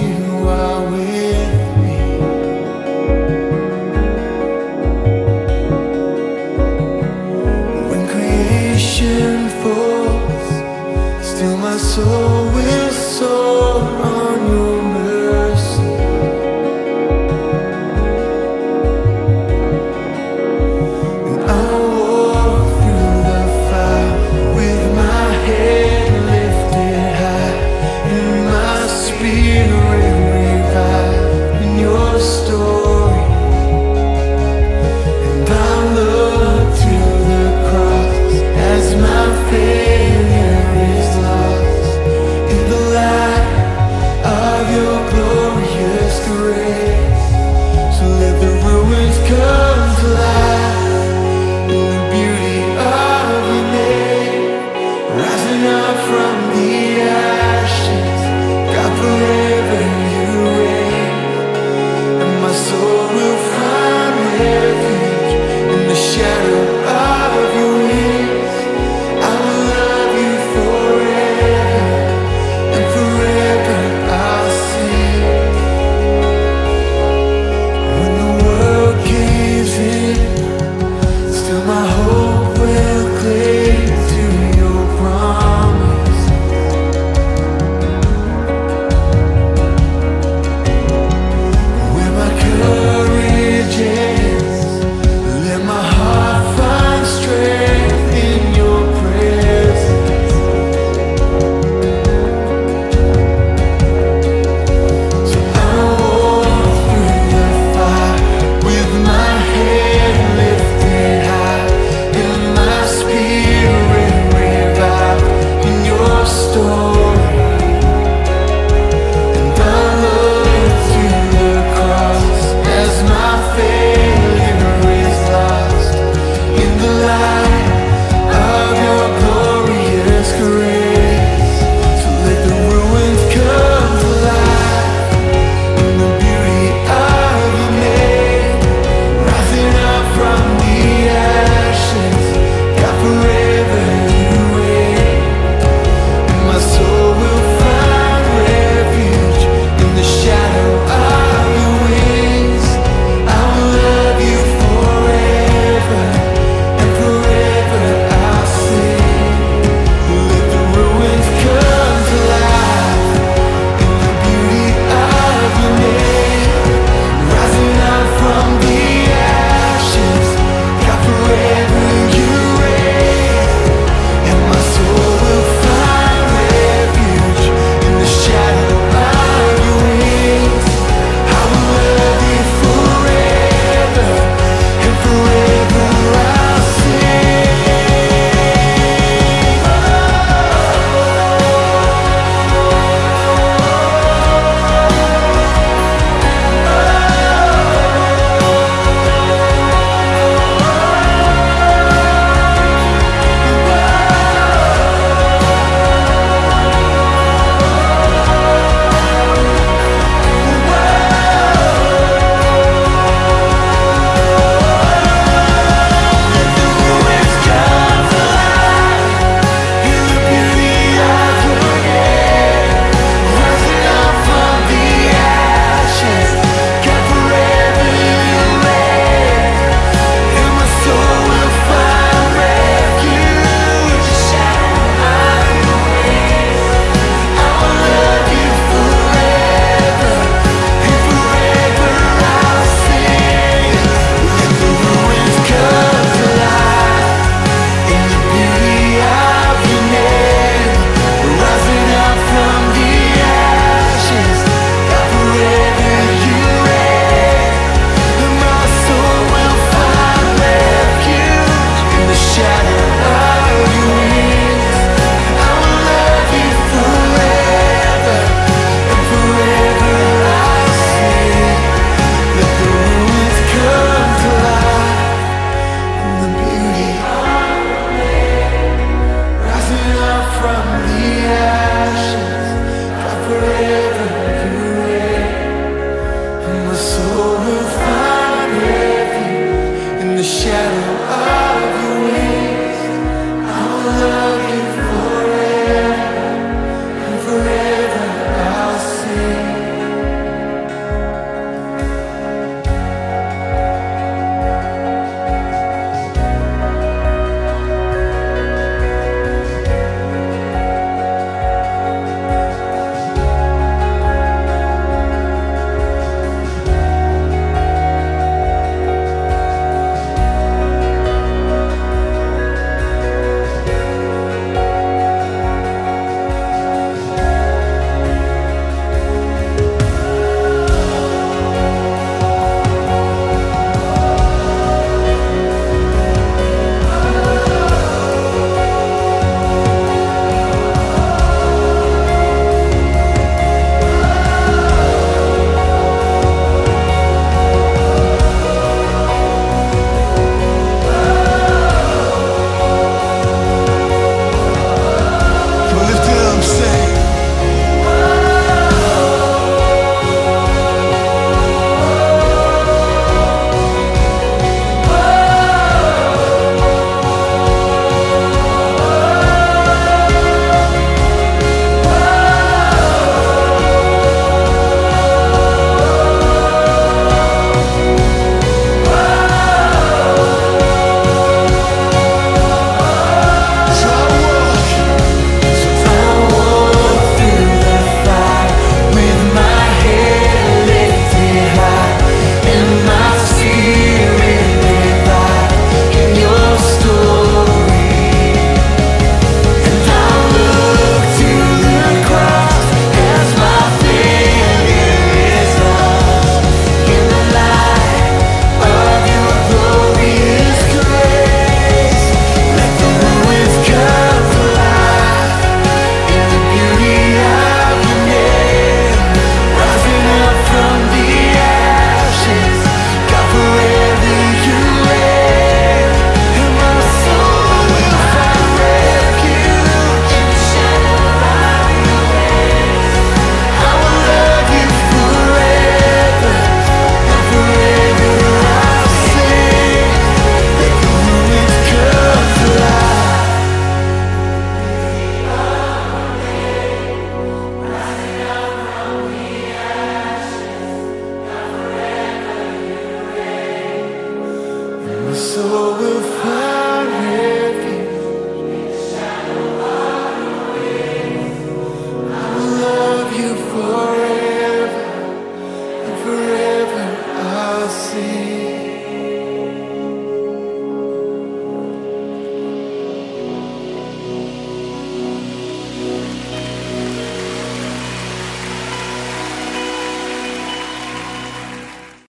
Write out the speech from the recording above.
you are. storm. forever.